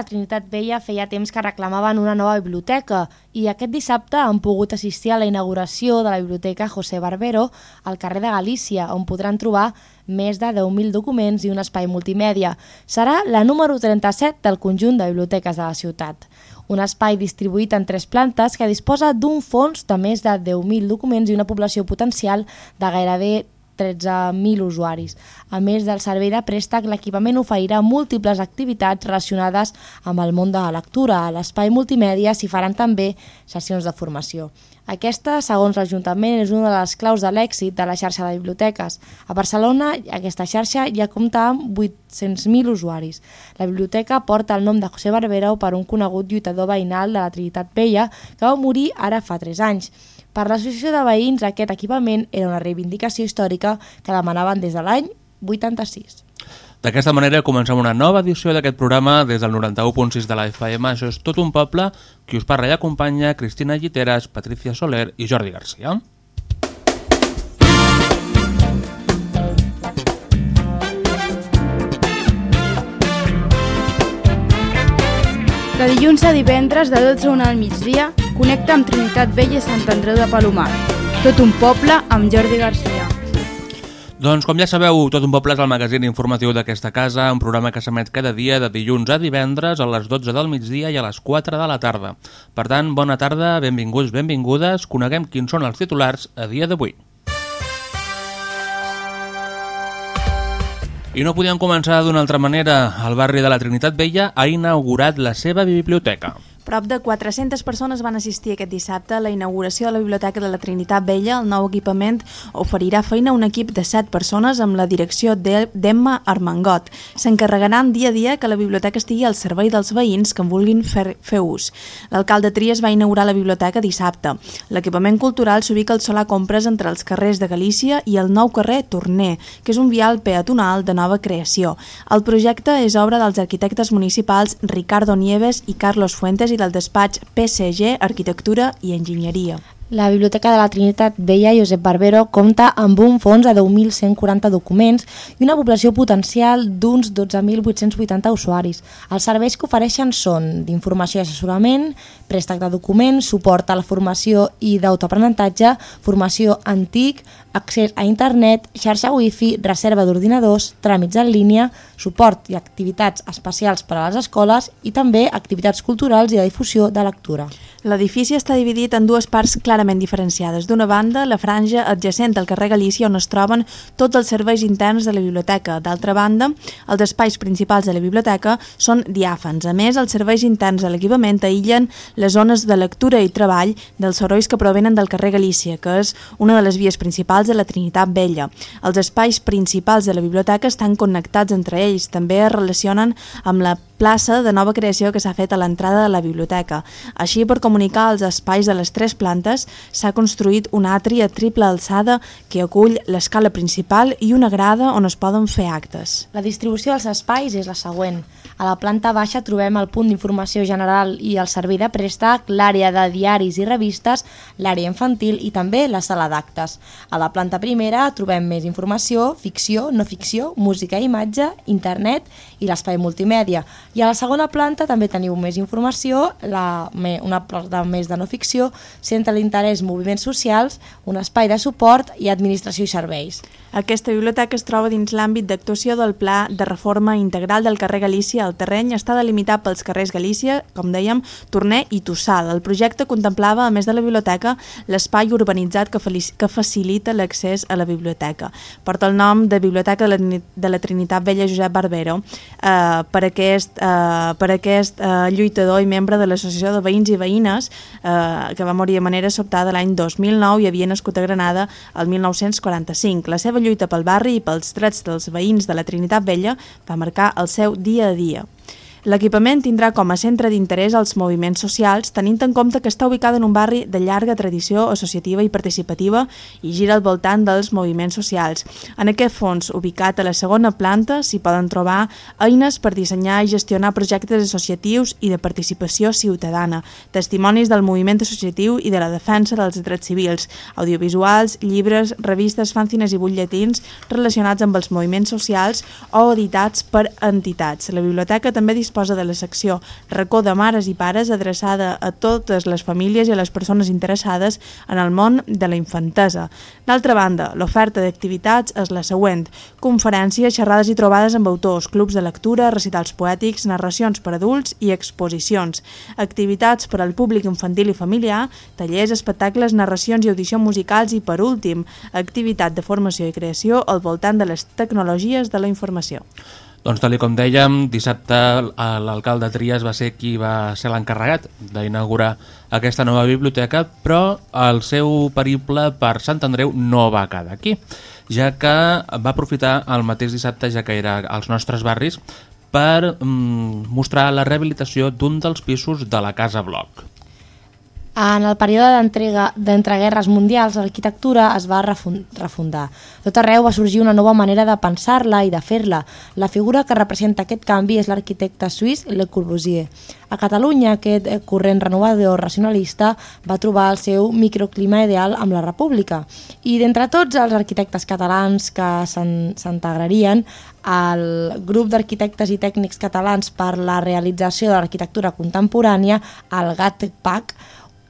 La Trinitat Vella feia temps que reclamaven una nova biblioteca i aquest dissabte han pogut assistir a la inauguració de la Biblioteca José Barbero al carrer de Galícia, on podran trobar més de 10.000 documents i un espai multimèdia. Serà la número 37 del conjunt de biblioteques de la ciutat. Un espai distribuït en tres plantes que disposa d'un fons de més de 10.000 documents i una població potencial de gairebé 13.000 usuaris. A més del servei de préstec, l'equipament oferirà múltiples activitats relacionades amb el món de la lectura. A l'espai multimèdia s'hi faran també sessions de formació. Aquesta, segons l'Ajuntament, és una de les claus de l'èxit de la xarxa de biblioteques. A Barcelona, aquesta xarxa ja compta amb 800.000 usuaris. La biblioteca porta el nom de José Barbero per un conegut lluitador veïnal de la Trinitat Vella que va morir ara fa 3 anys. Per l'associació de veïns, aquest equipament era una reivindicació històrica que demanaven des de l'any 86. D'aquesta manera comencem una nova edició d'aquest programa des del 91.6 de la FM. Això és tot un poble. Qui us parla i acompanya, Cristina Lliteres, Patricia Soler i Jordi Garcia. De dilluns a divendres, de 12 a 1 al migdia, connecta amb Trinitat Vella i Sant Andreu de Palomar. Tot un poble amb Jordi Garcia. Doncs com ja sabeu, Tot un poble és el magazín informatiu d'aquesta casa, un programa que s'emet cada dia de dilluns a divendres a les 12 del migdia i a les 4 de la tarda. Per tant, bona tarda, benvinguts, benvingudes, coneguem quins són els titulars a dia d'avui. I no podíem començar d'una altra manera. El barri de la Trinitat Vella ha inaugurat la seva biblioteca. Prop de 400 persones van assistir aquest dissabte a la inauguració de la Biblioteca de la Trinitat Vella. El nou equipament oferirà feina a un equip de 7 persones amb la direcció d'Emma Armangot. S'encarregaran dia a dia que la biblioteca estigui al servei dels veïns que en vulguin fer, fer ús. L'alcalde Trias va inaugurar la biblioteca dissabte. L'equipament cultural s'ubica al solar compres entre els carrers de Galícia i el nou carrer Torner, que és un vial peatonal de nova creació. El projecte és obra dels arquitectes municipals Ricardo Nieves i Carlos Fuentes i del despatx PCG Arquitectura i Enginyeria. La Biblioteca de la Trinitat Vella Josep Barbero compta amb un fons de 10.140 documents i una població potencial d'uns 12.880 usuaris. Els serveis que ofereixen són d'informació i assessorament, préstec de documents, suport a la formació i d'autoaprenentatge, formació antic, accés a internet, xarxa wifi, reserva d'ordinadors, tràmits en línia, suport i activitats especials per a les escoles i també activitats culturals i de difusió de lectura. L'edifici està dividit en dues parts clarament diferenciades. D'una banda, la franja adjacent al carrer Galícia on es troben tots els serveis interns de la biblioteca. D'altra banda, els espais principals de la biblioteca són diàfans. A més, els serveis interns de l'equipament aïllen les zones de lectura i treball dels sorolls que provenen del carrer Galícia, que és una de les vies principals de la Trinitat Vella. Els espais principals de la biblioteca estan connectats entre ells. També es relacionen amb la plaça de nova creació que s'ha fet a l'entrada de la biblioteca. Així, per comunicar els espais de les tres plantes, s'ha construït un atri a triple alçada que acull l'escala principal i una grada on es poden fer actes. La distribució dels espais és la següent. A la planta baixa trobem el punt d'informació general i el servei de préstec, l'àrea de diaris i revistes, l'àrea infantil i també la sala d'actes. A la planta primera trobem més informació, ficció, no ficció, música i imatge, internet i l'espai multimèdia. I a la segona planta també teniu més informació, la, una planta més de no ficció, centre d'interès moviments socials, un espai de suport i administració i serveis. Aquesta biblioteca es troba dins l'àmbit d'actuació del Pla de Reforma Integral del carrer Galícia. El terreny està delimitat pels carrers Galícia, com dèiem, Torner i Tossal. El projecte contemplava, a més de la biblioteca, l'espai urbanitzat que, que facilita l'accés a la biblioteca. Porta el nom de Biblioteca de la, de la Trinitat Vella Josep Barbero eh, per aquest eh, per aquest eh, lluitador i membre de l'Associació de Veïns i Veïnes eh, que va morir de manera sobtada l'any 2009 i havia nascut a Granada el 1945. La seva lluita pel barri i pels drets dels veïns de la Trinitat Vella va marcar el seu dia a dia. L'equipament tindrà com a centre d'interès els moviments socials, tenint en compte que està ubicada en un barri de llarga tradició associativa i participativa i gira al voltant dels moviments socials. En aquest fons, ubicat a la segona planta, s'hi poden trobar eines per dissenyar i gestionar projectes associatius i de participació ciutadana, testimonis del moviment associatiu i de la defensa dels drets civils, audiovisuals, llibres, revistes, fanzines i butlletins relacionats amb els moviments socials o editats per entitats. La biblioteca també disposa disposa de la secció Racó de Mares i Pares adreçada a totes les famílies i a les persones interessades en el món de la infantesa. D'altra banda, l'oferta d'activitats és la següent. Conferències, xerrades i trobades amb autors, clubs de lectura, recitals poètics, narracions per adults i exposicions. Activitats per al públic infantil i familiar, tallers, espectacles, narracions i audicions musicals i, per últim, activitat de formació i creació al voltant de les tecnologies de la informació. Doncs tal com dèiem, dissabte l'alcalde Trias va ser qui va ser l'encarregat d'inaugurar aquesta nova biblioteca, però el seu periple per Sant Andreu no va quedar aquí, ja que va aprofitar el mateix dissabte, ja que era als nostres barris, per mm, mostrar la rehabilitació d'un dels pisos de la Casa Bloc. En el període d'entreguerres mundials, l'arquitectura es va refundar. Tot arreu va sorgir una nova manera de pensar-la i de fer-la. La figura que representa aquest canvi és l'arquitecte suís Le Corbusier. A Catalunya, aquest corrent renovador racionalista va trobar el seu microclima ideal amb la República. I d'entre tots els arquitectes catalans que s'integrarien al grup d'arquitectes i tècnics catalans per la realització de l'arquitectura contemporània, el GATPAC,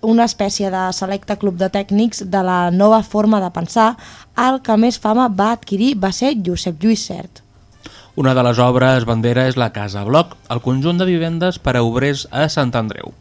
una espècie de selecte club de tècnics de la nova forma de pensar, el que més fama va adquirir va ser Josep Lluís Cert. Una de les obres bandera és la Casa Bloc, el conjunt de vivendes per a obrers a Sant Andreu.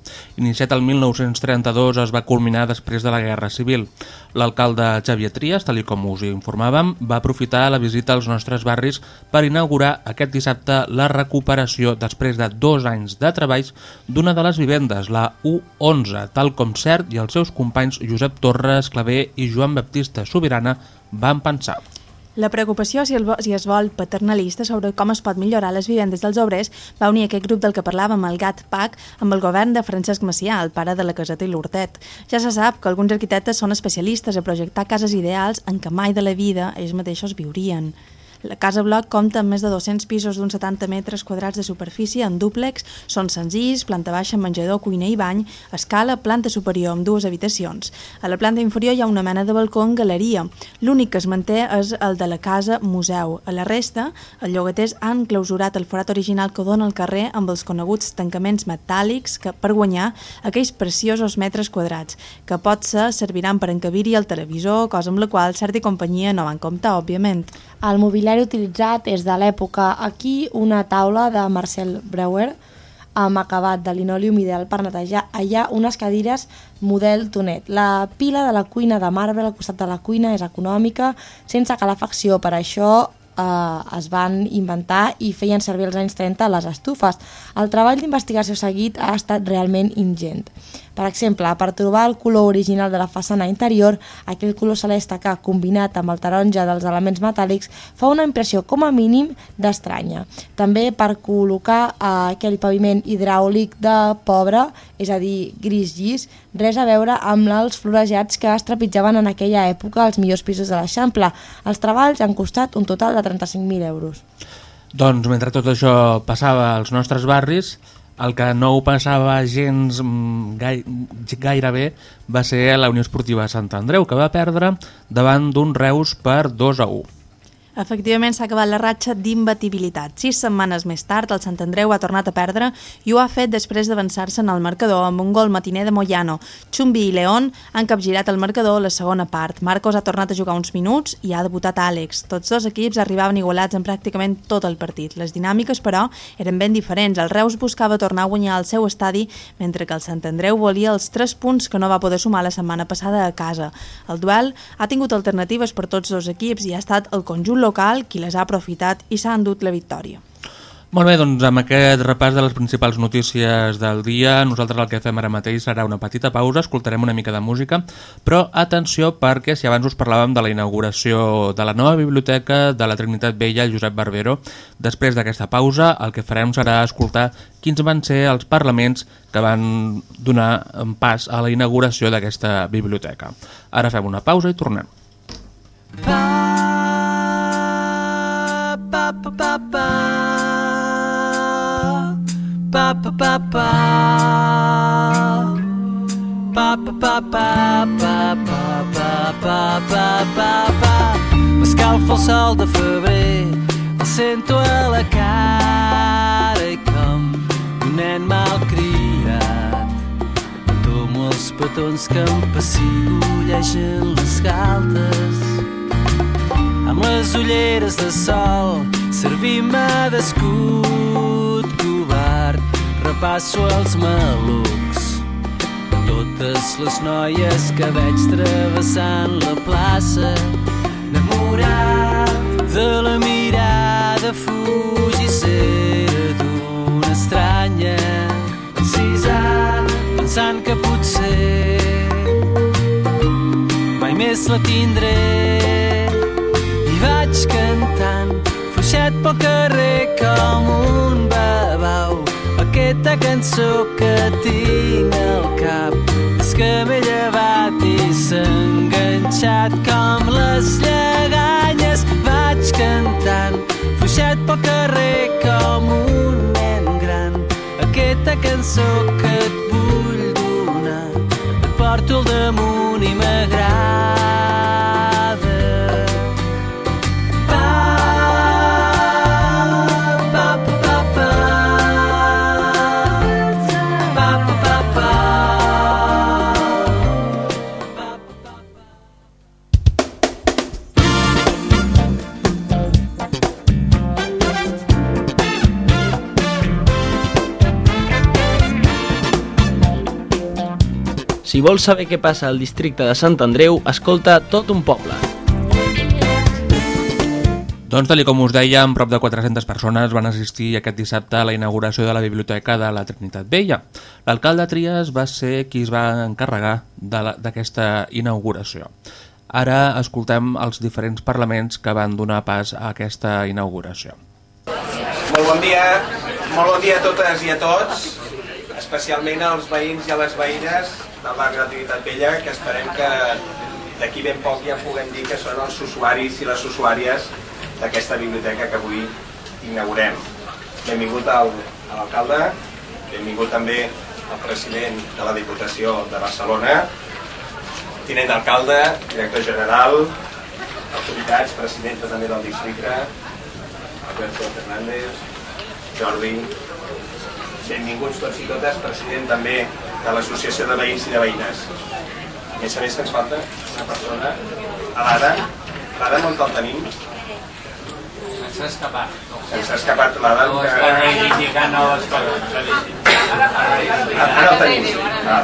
Iniciat el 1932 es va culminar després de la Guerra Civil. L'alcalde Xavier Trias, tal com us informàvem, va aprofitar la visita als nostres barris per inaugurar aquest dissabte la recuperació després de dos anys de treballs d'una de les vivendes, la U11, tal com Cert i els seus companys Josep Torres, Clavé i Joan Baptista Sobirana van pensar. La preocupació, si, el, si es vol, paternalista sobre com es pot millorar les vivendes dels obrers va unir aquest grup del que parlàvem, el GAT PAC, amb el govern de Francesc Macià, el pare de la caseta i l'Hortet. Ja se sap que alguns arquitectes són especialistes a projectar cases ideals en què mai de la vida ells mateixos viurien. La Casa Bloc compta amb més de 200 pisos d'uns 70 metres quadrats de superfície en dúplex, són senzills, planta baixa, menjador, cuina i bany, escala, planta superior amb dues habitacions. A la planta inferior hi ha una mena de balcó en galeria. L'únic que es manté és el de la casa museu. A la resta, els llogaters han clausurat el forat original que dona al carrer amb els coneguts tancaments metàl·lics que, per guanyar aquells preciosos metres quadrats, que pot ser serviran per encabir-hi el televisor, cosa amb la qual certa companyia no van comptar, òbviament. El mobiliari utilitzat és de l'època. Aquí una taula de Marcel Breuer amb acabat de linòlium ideal per netejar. Allà unes cadires model tonet. La pila de la cuina de marbre al costat de la cuina és econòmica, sense calefacció. Per això eh, es van inventar i feien servir als anys 30 les estufes. El treball d'investigació seguit ha estat realment ingent. Per exemple, per trobar el color original de la façana interior, aquell color celeste que, combinat amb el taronja dels elements metàl·lics, fa una impressió com a mínim d'estranya. També per col·locar eh, aquell paviment hidràulic de pobre, és a dir, gris llis, res a veure amb els florejats que es trepitjaven en aquella època als millors pisos de l'Eixample. Els treballs han costat un total de 35.000 euros. Doncs mentre tot això passava als nostres barris, el que no ho passava gens mm, gai, gairebé va ser la Unió Esportiva Sant Andreu, que va perdre davant d'un Reus per 2 a 1. Efectivament, s'ha acabat la ratxa d'imbatibilitat. Sis setmanes més tard, el Sant Andreu ha tornat a perdre i ho ha fet després d'avançar-se en el marcador amb un gol matiner de Moyano. Chumbi i León han capgirat el marcador a la segona part. Marcos ha tornat a jugar uns minuts i ha debutat Àlex. Tots dos equips arribaven igualats en pràcticament tot el partit. Les dinàmiques, però, eren ben diferents. El Reus buscava tornar a guanyar al seu estadi, mentre que el Sant Andreu volia els 3 punts que no va poder sumar la setmana passada a casa. El duel ha tingut alternatives per tots dos equips i ha estat el conjunt local qui les ha aprofitat i s'ha endut la victòria. Molt bé, doncs amb aquest repàs de les principals notícies del dia, nosaltres el que fem ara mateix serà una petita pausa, escoltarem una mica de música, però atenció perquè si abans us parlàvem de la inauguració de la nova biblioteca de la Trinitat Vella Josep Barbero, després d'aquesta pausa el que farem serà escoltar quins van ser els parlaments que van donar pas a la inauguració d'aquesta biblioteca. Ara fem una pausa i tornem. Pa pa pa pa pa pa pa pa pa pa pa pa pa pa pa pa pa pa pa pa m'escalfa el sol de febrer sento a la cara i com nen malcriat. Tomo els petons que em pessigolegen les galtes. Amb les ulleres de sol, servim-me d'escut covard. Repasso els malucs, totes les noies que veig travessant la plaça, enamorat de la mirada fugissera d'una estranya, encisat, pensant que potser mai més la tindré. I vaig cantant, fluixet pel carrer com un babau, aquesta cançó que tinc al cap és que m'he llevat i s'ha enganxat com les lleganyes. Vaig cantant fluixet pel carrer com un nen gran. Aquesta cançó que et vull donar et porto al damunt i m'agrada Si vols saber què passa al districte de Sant Andreu, escolta tot un poble. Doncs, tal com us dèiem, prop de 400 persones van assistir aquest dissabte a la inauguració de la Biblioteca de la Trinitat Vella. L'alcalde Trias va ser qui es va encarregar d'aquesta inauguració. Ara escoltem els diferents parlaments que van donar pas a aquesta inauguració. Molt bon dia, molt bon dia a totes i a tots, especialment als veïns i a les veïnes de la Trinitat Vella, que esperem que d'aquí ben poc ja puguem dir que són els usuaris i les usuàries d'aquesta biblioteca que avui inaugurem. Benvingut al, a l'alcalde, benvingut també al president de la Diputació de Barcelona, tinent d'alcalde, director general, autoritats, presidenta també del districte, Alberto Fernández, Jordi, benvinguts tots i totes, president també de l'Associació de Veïns i de Veïnes. A més a més ens falta una persona, a l'Ada. L'Ada on el tenim? S'ha escapat. Ens ha escapat l'Ada. No que- està reivindicant les coses. Ara el tenim. Ah.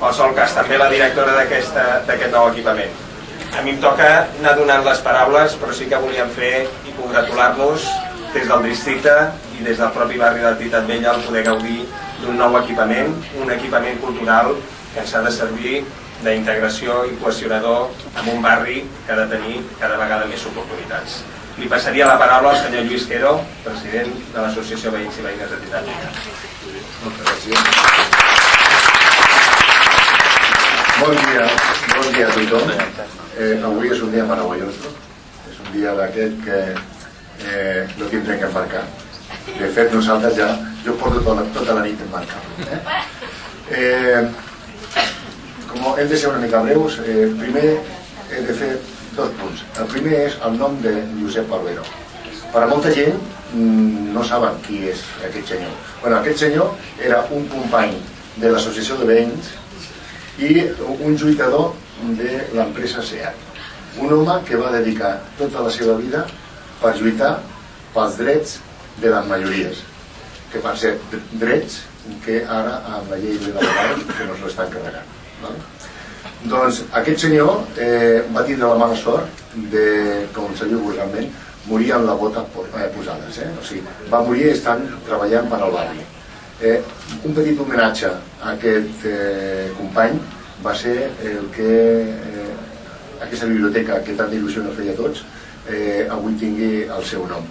Qualsevol cas, també la directora d'aquest nou equipament. A mi em toca anar donant les paraules, però sí que volíem fer i congratular-nos des del districte i des del propi barri de Titat Vella al poder gaudir d'un nou equipament, un equipament cultural que ens ha de servir d'integració i cohesionador en un barri que ha de tenir cada vegada més oportunitats. Li passaria la paraula al senyor Lluís Quero, president de l'Associació Veïns i Veïnes de Vella. Moltes gràcies. Bon dia, bon dia a tothom. Eh, avui és un dia meravellós. És un dia d'aquest que eh, no tindrem que embarcar. De fet, nosaltres ja, jo porto tota la, tota la nit embarcant. Eh? Eh, com hem de ser una mica breus, eh, primer he de fer dos punts. El primer és el nom de Josep Barbero. Per a molta gent mm, no saben qui és aquest senyor. Bueno, aquest senyor era un company de l'associació de veïns i un lluitador de l'empresa SEAT. Un home que va dedicar tota la seva vida per lluitar pels drets de les majories, que van ser drets que ara amb la llei de laboral que nos l'estan carregant. No? Doncs aquest senyor eh, va tindre la mala sort de, com se diu vulgarment, morir amb la bota eh, posades. Eh? O sigui, va morir estant treballant per al barri. Eh, un petit homenatge a aquest eh, company va ser el que eh, aquesta biblioteca que tanta il·lusió nos feia a tots eh, avui tingui el seu nom.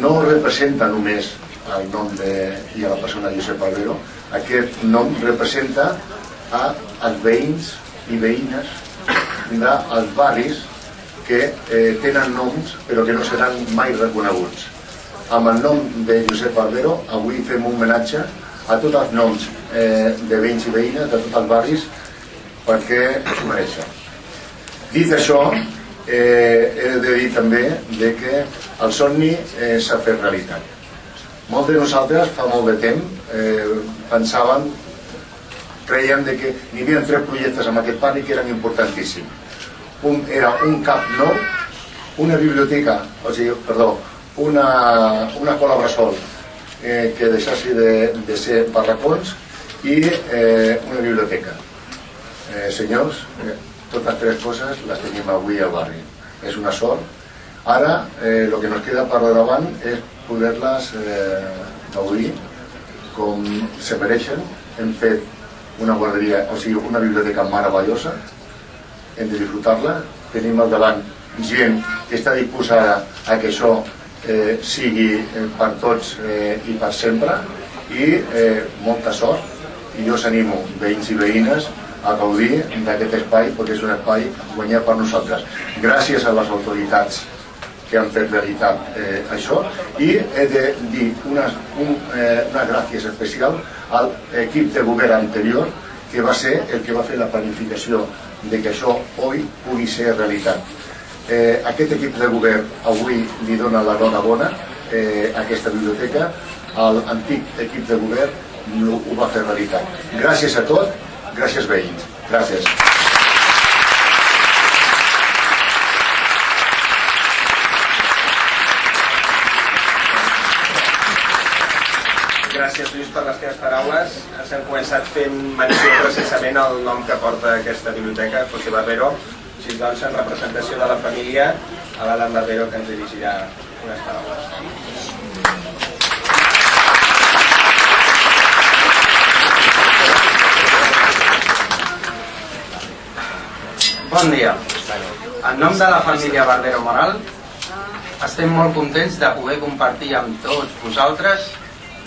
No representa només el nom de, i a la persona Josep Barbero, aquest nom representa a els veïns i veïnes dels barris que eh, tenen noms però que no seran mai reconeguts. Amb el nom de Josep Barbero avui fem un homenatge a tots els noms eh, de veïns i veïnes de tots els barris perquè s'ho mereixen. Dit això, eh, he de dir també de que el somni eh, s'ha fet realitat. Molts de nosaltres, fa molt de temps, eh, pensàvem, creiem de que hi havia tres projectes en aquest barri que eren importantíssims. Un era un cap nou, una biblioteca, o sigui, perdó, una, una escola bressol eh, que deixassi de, de ser barracons i eh, una biblioteca. Eh, senyors, eh, totes tres coses les tenim avui al barri. És una sort. Ara, eh, el que nos queda per davant és poder-les eh, gaudir com se mereixen. Hem fet una guarderia, o sigui, una biblioteca meravellosa, hem de disfrutar-la. Tenim al davant gent que està disposada a que això eh, sigui eh, per tots eh, i per sempre i eh, molta sort i jo us animo, veïns i veïnes, a gaudir d'aquest espai perquè és un espai guanyat per nosaltres. Gràcies a les autoritats que han fet realitat eh, això i he de dir unes, un, eh, unes gràcies especial al equip de govern anterior que va ser el que va fer la planificació de que això avui pugui ser realitat. Eh, aquest equip de govern avui li dona la dona bona eh, a aquesta biblioteca, l'antic equip de govern ho va fer realitat. Gràcies a tot, gràcies veïns. Gràcies. Gràcies, Lluís, per les teves paraules. S'han començat fent menció precisament al nom que porta aquesta biblioteca, José Barbero. Així doncs, en representació de la família, a l'Adam Barbero, que ens dirigirà unes paraules. Bon dia. En nom de la família Barbero Moral, estem molt contents de poder compartir amb tots vosaltres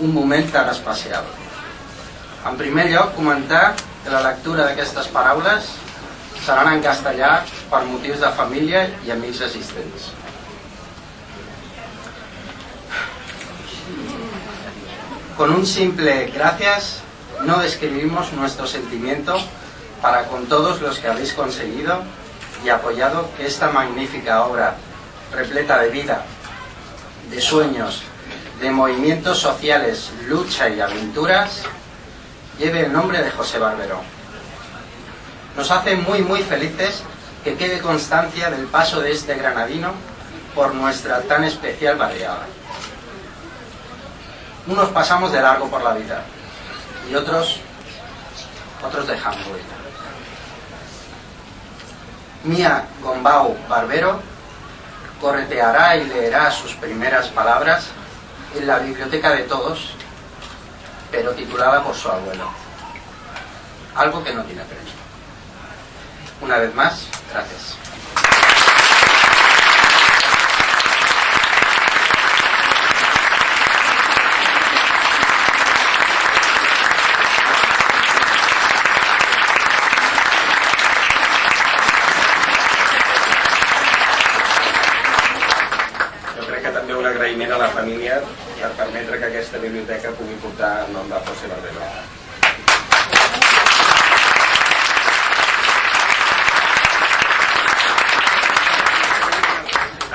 un moment tan especial. En primer lloc, comentar que la lectura d'aquestes paraules seran en castellà per motius de família i amics assistents. Con un simple gracias no describimos nuestro sentimiento para con todos los que habéis conseguido y apoyado que esta magnífica obra, repleta de vida, de sueños, de movimientos sociales, lucha y aventuras, lleve el nombre de José Barbero. Nos hace muy muy felices que quede constancia del paso de este granadino por nuestra tan especial barriada. Unos pasamos de largo por la vida y otros, otros dejamos huella. Mía Gombau Barbero correteará y leerá sus primeras palabras en la biblioteca de todos, pero titulada por su abuelo. Algo que no tiene premio. Una vez más, gracias. Agraïment a la família per permetre que aquesta biblioteca pugui portar el nom de José Barbero.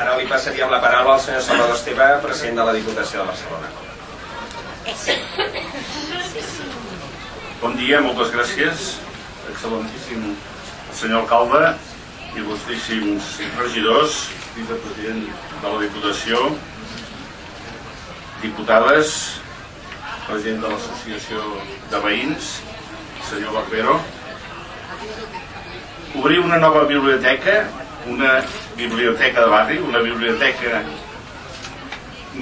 Ara li passaríem la paraula al senyor Salvador Esteve, president de la Diputació de Barcelona. Bon dia, moltes gràcies, excel·lentíssim senyor alcalde, il·lustríssims regidors, vicepresident de la Diputació, diputades, president de l'Associació de Veïns, senyor Barbero. Obrir una nova biblioteca, una biblioteca de barri, una biblioteca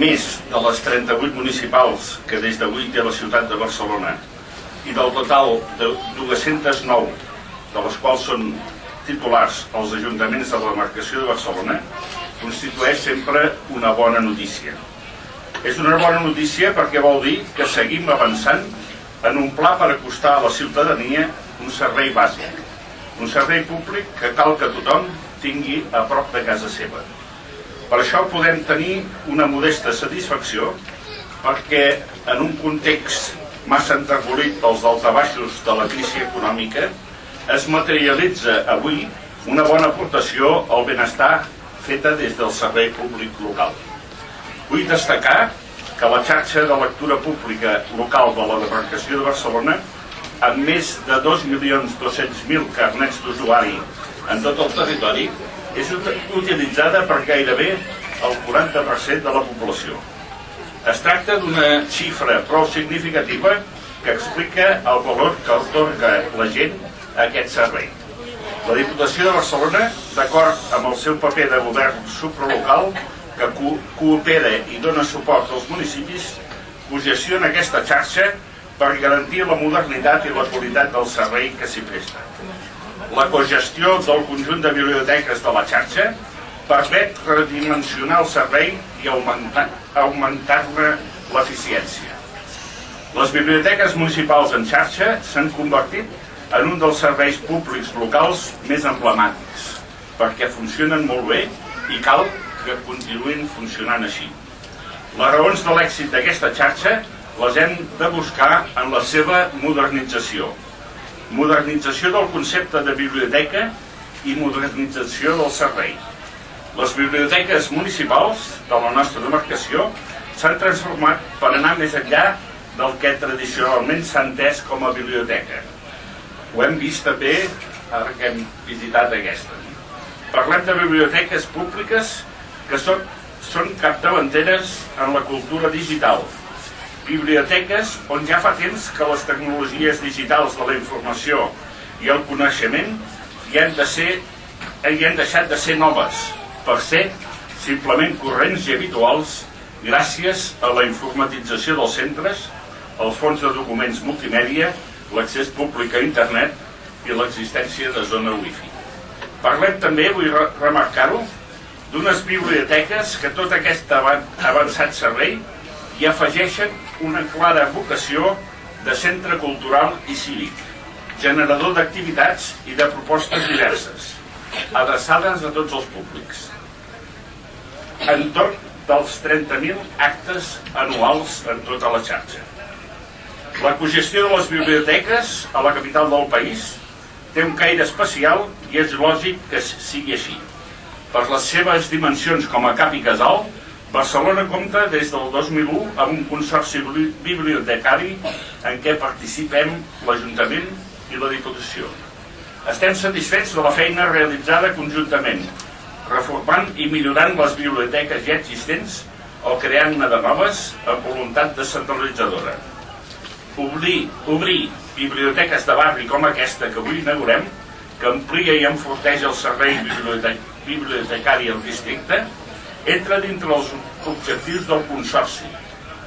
més de les 38 municipals que des d'avui té la ciutat de Barcelona i del total de 209 de les quals són titulars els ajuntaments de la demarcació de Barcelona constitueix sempre una bona notícia. És una bona notícia perquè vol dir que seguim avançant en un pla per acostar a la ciutadania un servei bàsic, un servei públic que cal que tothom tingui a prop de casa seva. Per això podem tenir una modesta satisfacció perquè en un context massa enterbolit pels daltabaixos de la crisi econòmica es materialitza avui una bona aportació al benestar feta des del servei públic local. Vull destacar que la xarxa de lectura pública local de la demarcació de Barcelona, amb més de 2.200.000 carnets d'usuari en tot el territori, és utilitzada per gairebé el 40% de la població. Es tracta d'una xifra prou significativa que explica el valor que otorga la gent aquest servei. La Diputació de Barcelona, d'acord amb el seu paper de govern supralocal, que co coopera i dona suport als municipis, cogestiona aquesta xarxa per garantir la modernitat i la qualitat del servei que s'hi presta. La cogestió del conjunt de biblioteques de la xarxa permet redimensionar el servei i augmentar-ne augmentar l'eficiència. Les biblioteques municipals en xarxa s'han convertit en un dels serveis públics locals més emblemàtics, perquè funcionen molt bé i cal que continuïn funcionant així. Les raons de l'èxit d'aquesta xarxa les hem de buscar en la seva modernització. Modernització del concepte de biblioteca i modernització del servei. Les biblioteques municipals de la nostra demarcació s'han transformat per anar més enllà del que tradicionalment s'ha entès com a biblioteca ho hem vist també ara que hem visitat aquesta. Parlem de biblioteques públiques que són, són capdavanteres en la cultura digital. Biblioteques on ja fa temps que les tecnologies digitals de la informació i el coneixement hi han, de ser, hi han deixat de ser noves per ser simplement corrents i habituals gràcies a la informatització dels centres, els fons de documents multimèdia l'accés públic a internet i l'existència de zona wifi. Parlem també, vull remarcar-ho, d'unes biblioteques que tot aquest avançat servei hi afegeixen una clara vocació de centre cultural i cívic, generador d'activitats i de propostes diverses, adreçades a tots els públics. Entorn dels 30.000 actes anuals en tota la xarxa. La cogestió de les biblioteques a la capital del país té un caire especial i és lògic que sigui així. Per les seves dimensions com a cap i casal, Barcelona compta des del 2001 amb un consorci bibliotecari en què participem l'Ajuntament i la Diputació. Estem satisfets de la feina realitzada conjuntament, reformant i millorant les biblioteques ja existents o creant-ne de noves amb voluntat descentralitzadora obrir, obrir biblioteques de barri com aquesta que avui inaugurem, que amplia i enforteix el servei bibliotec bibliotecari al districte, entra dintre els objectius del Consorci,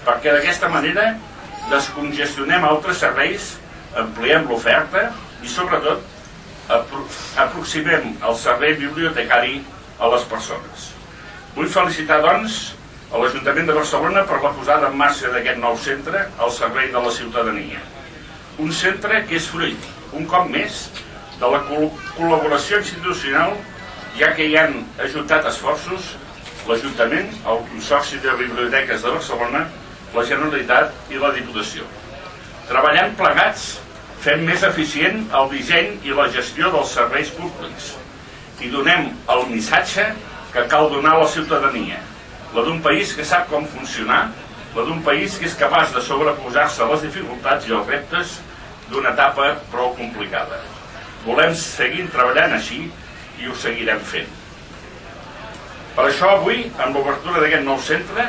perquè d'aquesta manera descongestionem altres serveis, ampliem l'oferta i, sobretot, apro aproximem el servei bibliotecari a les persones. Vull felicitar, doncs, a l'Ajuntament de Barcelona per la posada en marxa d'aquest nou centre al servei de la ciutadania. Un centre que és fruit, un cop més, de la col·laboració institucional, ja que hi han ajuntat esforços l'Ajuntament, el Consorci de Biblioteques de Barcelona, la Generalitat i la Diputació. Treballant plegats, fem més eficient el disseny i la gestió dels serveis públics i donem el missatge que cal donar a la ciutadania, la d'un país que sap com funcionar, la d'un país que és capaç de sobreposar-se a les dificultats i els reptes d'una etapa prou complicada. Volem seguir treballant així i ho seguirem fent. Per això avui, amb l'obertura d'aquest nou centre,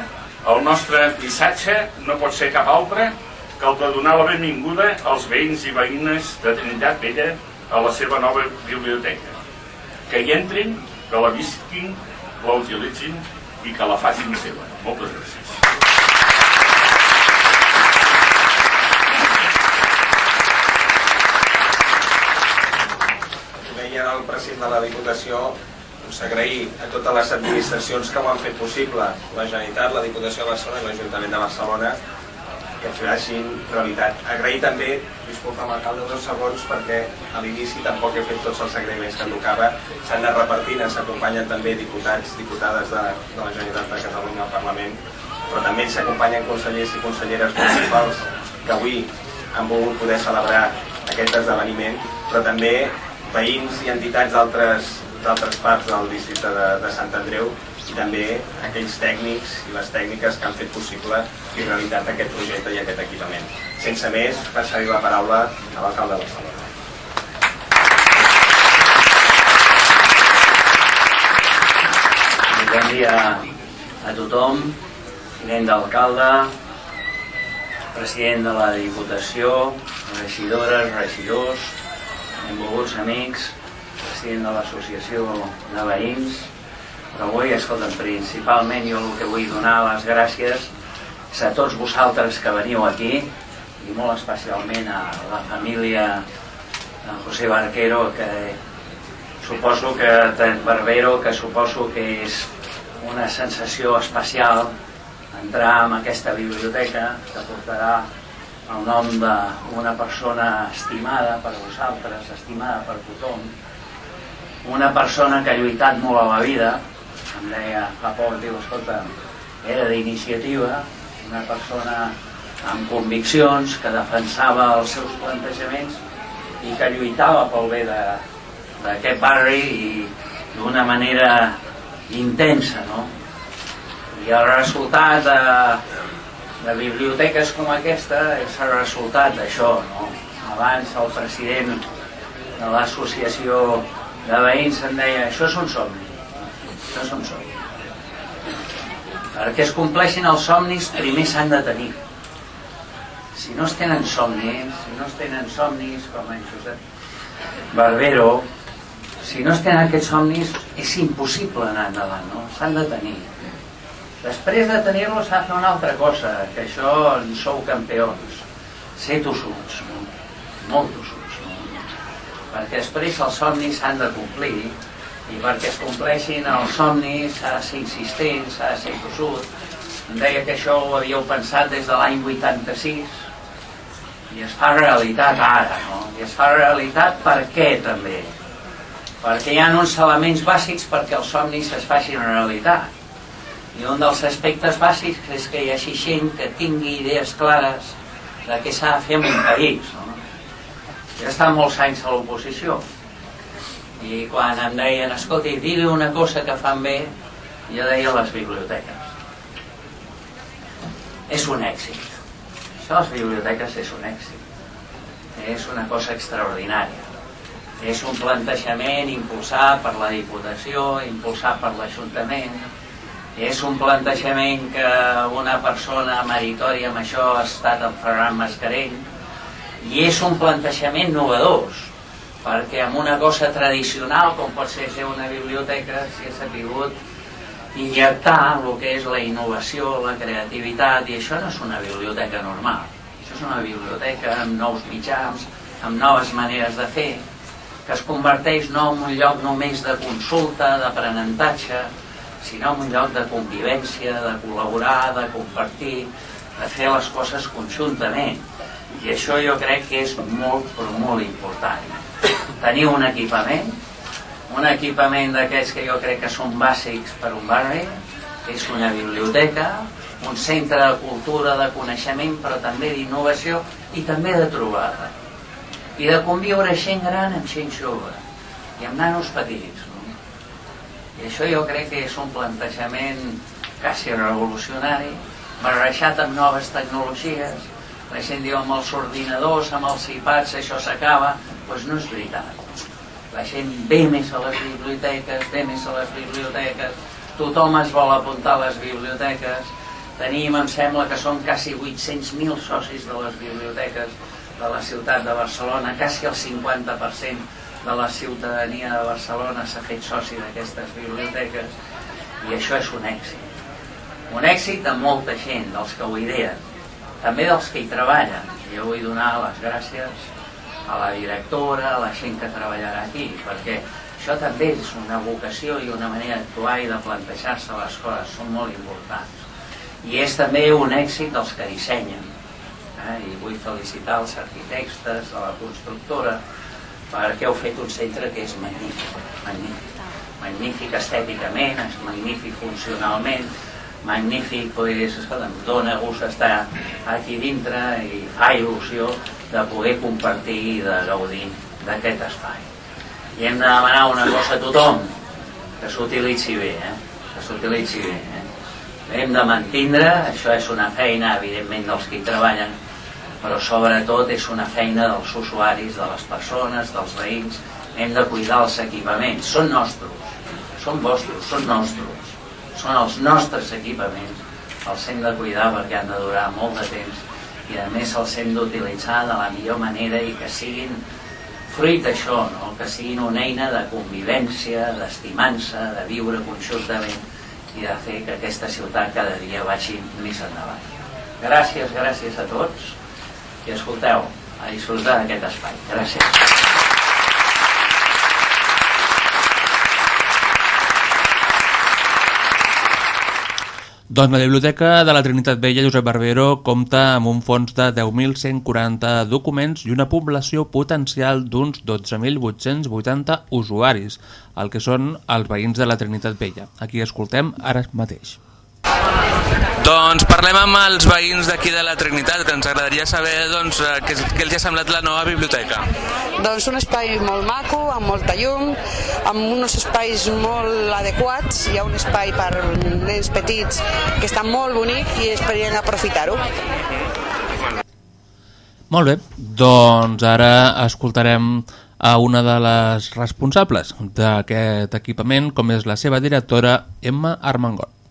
el nostre missatge no pot ser cap altre que el de donar la benvinguda als veïns i veïnes de Trinitat Vella a la seva nova biblioteca. Que hi entrin, que la visquin, la utilitzin i que la facin seva. Moltes gràcies. Deia el president de la Diputació doncs, agrair a totes les administracions que ho han fet possible, la Generalitat, la Diputació de Barcelona i l'Ajuntament de Barcelona, que facin realitat. Agrair també, disculpa l'alcalde dos segons perquè a l'inici tampoc he fet tots els agraïments que tocava, s'han de repartir, ens acompanyen també diputats, diputades de, de la Generalitat de Catalunya al Parlament, però també ens acompanyen consellers i conselleres municipals que avui han volgut poder celebrar aquest esdeveniment, però també veïns i entitats d'altres parts del districte de, de Sant Andreu també aquells tècnics i les tècniques que han fet possible i realitat aquest projecte i aquest equipament. Sense més, passaré la paraula a l'alcalde de Barcelona. Bon dia a tothom, tinent d'alcalde, president de la Diputació, regidores, regidors, benvolguts amics, president de l'Associació de Veïns, però avui, escolta'm, principalment jo el que vull donar les gràcies és a tots vosaltres que veniu aquí i molt especialment a la família de José Barquero que suposo que Barbero que suposo que és una sensació especial entrar en aquesta biblioteca que portarà el nom d'una persona estimada per vosaltres, estimada per tothom, una persona que ha lluitat molt a la vida, em deia fa poc, diu, escolta, era d'iniciativa, una persona amb conviccions, que defensava els seus plantejaments i que lluitava pel bé d'aquest barri i d'una manera intensa, no? I el resultat de, de biblioteques com aquesta és el resultat d'això, no? Abans el president de l'associació de veïns em deia això és un somni, això és un somni. Perquè es compleixin els somnis primer s'han de tenir. Si no es tenen somnis, si no es tenen somnis com en Josep Barbero, si no es tenen aquests somnis és impossible anar endavant, no? S'han de tenir. Després de tenir-los s'ha de fer una altra cosa, que això en sou campions. Ser tossuts, no? molt tossuts. No? Perquè després els somnis s'han de complir i perquè es compleixin els somnis s'ha de ser insistent, s'ha de ser tossut. Em deia que això ho havíeu pensat des de l'any 86 i es fa realitat ara, no? I es fa realitat per què també? Perquè hi ha uns elements bàsics perquè els somnis es facin realitat. I un dels aspectes bàsics és que hi hagi gent que tingui idees clares de què s'ha de fer en un país. No? Ja està molts anys a l'oposició i quan em deien, escolti, digui una cosa que fan bé, jo deia les biblioteques. És un èxit. Això les biblioteques és un èxit. És una cosa extraordinària. És un plantejament impulsat per la Diputació, impulsat per l'Ajuntament, és un plantejament que una persona meritòria amb això ha estat el Ferran Mascarell, i és un plantejament novedós, perquè amb una cosa tradicional com pot ser ser una biblioteca s'hi ha sabut injectar el que és la innovació, la creativitat i això no és una biblioteca normal. Això és una biblioteca amb nous mitjans amb noves maneres de fer que es converteix no en un lloc només de consulta, d'aprenentatge sinó en un lloc de convivència de col·laborar, de compartir de fer les coses conjuntament. I això jo crec que és molt però molt important tenir un equipament, un equipament d'aquests que jo crec que són bàsics per un barri, que és una biblioteca, un centre de cultura, de coneixement, però també d'innovació i també de trobada. I de conviure gent gran amb gent jove i amb nanos petits. No? I això jo crec que és un plantejament quasi revolucionari, barrejat amb noves tecnologies, la gent diu amb els ordinadors, amb els iPads això s'acaba, doncs no és veritat. La gent ve més a les biblioteques, ve més a les biblioteques, tothom es vol apuntar a les biblioteques, tenim, em sembla que són quasi 800.000 socis de les biblioteques de la ciutat de Barcelona, quasi el 50% de la ciutadania de Barcelona s'ha fet soci d'aquestes biblioteques i això és un èxit. Un èxit de molta gent, dels que ho ideen, també dels que hi treballen. Jo vull donar les gràcies a la directora, a la gent que treballarà aquí, perquè això també és una vocació i una manera d'actuar i de plantejar-se les coses, són molt importants. I és també un èxit dels que dissenyen. Eh? I vull felicitar els arquitectes de la constructora perquè heu fet un centre que és magnífic, magnífic, magnífic estèticament, és magnífic funcionalment, magnífic, pues, escolta, em dona gust estar aquí dintre i fa il·lusió de poder compartir i de gaudir d'aquest espai. I hem de demanar una cosa a tothom, que s'utilitzi bé, eh? que s'utilitzi bé. Eh? Hem de mantindre, això és una feina evidentment dels que hi treballen, però sobretot és una feina dels usuaris, de les persones, dels veïns, hem de cuidar els equipaments, són nostres, són vostres, són nostres, són els nostres equipaments, els hem de cuidar perquè han de durar molt de temps i a més els hem d'utilitzar de la millor manera i que siguin fruit d'això, no? que siguin una eina de convivència, d'estimança, de viure conjuntament i de fer que aquesta ciutat cada dia vagi més endavant. Gràcies, gràcies a tots i escolteu, a disfrutar d'aquest espai. Gràcies. Doncs la Biblioteca de la Trinitat Vella Josep Barbero compta amb un fons de 10.140 documents i una població potencial d'uns 12.880 usuaris, el que són els veïns de la Trinitat Vella. Aquí escoltem ara mateix. Doncs parlem amb els veïns d'aquí de la Trinitat, que ens agradaria saber doncs, eh, què, què els ha semblat la nova biblioteca. Doncs un espai molt maco, amb molta llum, amb uns espais molt adequats, hi ha un espai per nens petits que està molt bonic i esperem aprofitar-ho. Molt bé, doncs ara escoltarem a una de les responsables d'aquest equipament, com és la seva directora, Emma Armangot.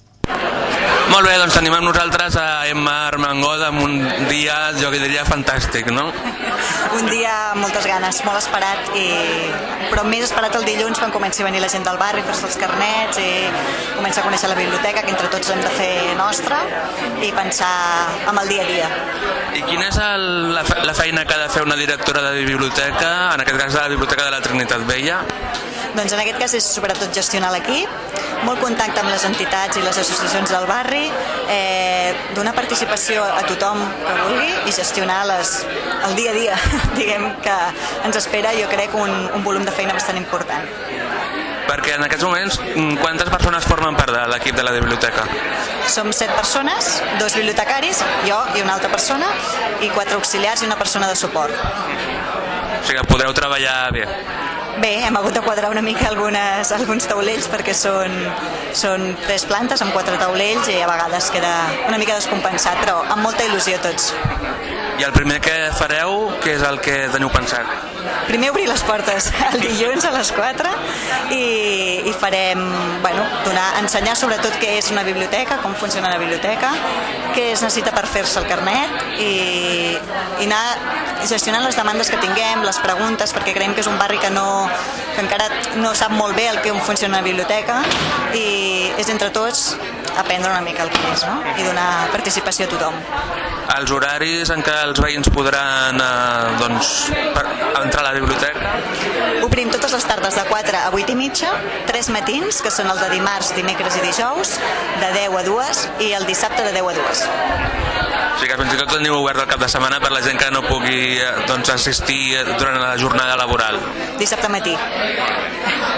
Molt bé, doncs tenim amb nosaltres a Emma Armengod amb un dia, jo que diria, fantàstic, no? Un dia amb moltes ganes, molt esperat, i... però més esperat el dilluns quan comenci a venir la gent del barri, fer-se els carnets i començar a conèixer la biblioteca, que entre tots hem de fer nostra i pensar en el dia a dia. I quina és el, la, la feina que ha de fer una directora de biblioteca, en aquest cas de la Biblioteca de la Trinitat Vella? Doncs en aquest cas és sobretot gestionar l'equip, molt contacte amb les entitats i les associacions del barri, eh, donar participació a tothom que vulgui i gestionar les, el dia a dia, diguem, que ens espera, jo crec, un, un volum de feina bastant important. Perquè en aquests moments, mm, quantes persones formen part de l'equip de la biblioteca? Som set persones, dos bibliotecaris, jo i una altra persona, i quatre auxiliars i una persona de suport. O sigui que podreu treballar bé. Bé, hem hagut de quadrar una mica algunes, alguns taulells perquè són, són tres plantes amb quatre taulells i a vegades queda una mica descompensat, però amb molta il·lusió tots. I el primer que fareu, què és el que teniu pensat? Primer obrir les portes el dilluns a les 4 i, i farem, bueno, donar, ensenyar sobretot què és una biblioteca, com funciona la biblioteca, què es necessita per fer-se el carnet i, i anar gestionant les demandes que tinguem, les preguntes, perquè creiem que és un barri que, no, que encara no sap molt bé el que funciona una biblioteca i és entre tots aprendre una mica el que és no? i donar participació a tothom. Els horaris en què els veïns podran eh, doncs, per, entrar a la biblioteca? Obrim totes les tardes de 4 a 8 i mitja, 3 matins, que són el de dimarts, dimecres i dijous, de 10 a 2 i el dissabte de 10 a 2. O sigui que fins i tot teniu obert el cap de setmana per la gent que no pugui eh, doncs, assistir durant la jornada laboral. Dissabte matí.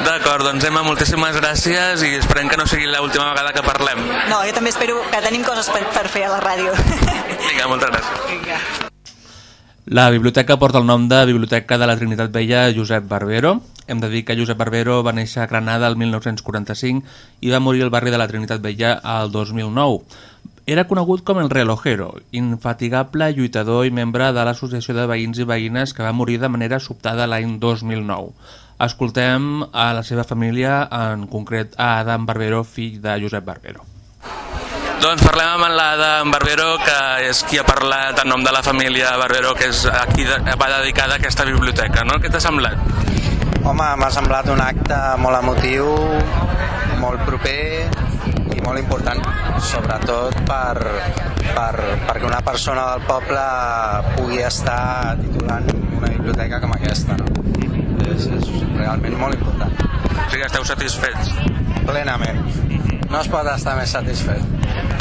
D'acord, doncs Emma, moltíssimes gràcies i esperem que no sigui l'última vegada que parlem. No, jo també espero que tenim coses per, per fer a la ràdio. Vinga, moltes gràcies. Vinga. La biblioteca porta el nom de Biblioteca de la Trinitat Vella Josep Barbero. Hem de dir que Josep Barbero va néixer a Granada el 1945 i va morir al barri de la Trinitat Vella al 2009. Era conegut com el relojero, infatigable lluitador i membre de l'Associació de Veïns i Veïnes que va morir de manera sobtada l'any 2009. Escoltem a la seva família, en concret a Adam Barbero, fill de Josep Barbero. Doncs parlem amb l'Adam Barbero, que és qui ha parlat en nom de la família Barbero, que és a qui va dedicada aquesta biblioteca, no? Què t'ha semblat? Home, m'ha semblat un acte molt emotiu, molt proper molt important, sobretot per, per, perquè una persona del poble pugui estar titulant una biblioteca com aquesta. No? És, és realment molt important. O sigui, esteu satisfets? Plenament. No es pot estar més satisfet.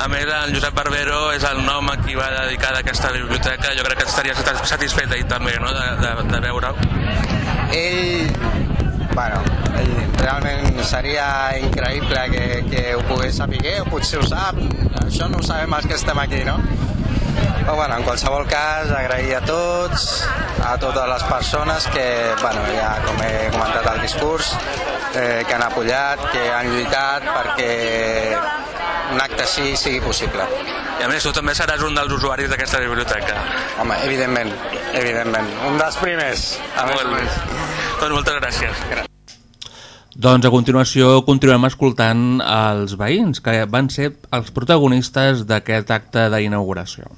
A més, el Josep Barbero és el nom a qui va dedicar aquesta biblioteca. Jo crec que estaria satisfet ell també, no?, de, de, de veure'l. Ell, bueno, ell realment seria increïble que, que ho pogués saber, o potser ho sap, això no ho sabem els que estem aquí, no? Però, bueno, en qualsevol cas, agrair a tots, a totes les persones que, bueno, ja com he comentat al discurs, eh, que han apoyat, que han lluitat perquè un acte així sigui possible. I a més, tu també seràs un dels usuaris d'aquesta biblioteca. Home, evidentment, evidentment. Un dels primers. A Molt bé. Doncs moltes gràcies. Doncs a continuació continuem escoltant els veïns, que van ser els protagonistes d'aquest acte d'inauguració.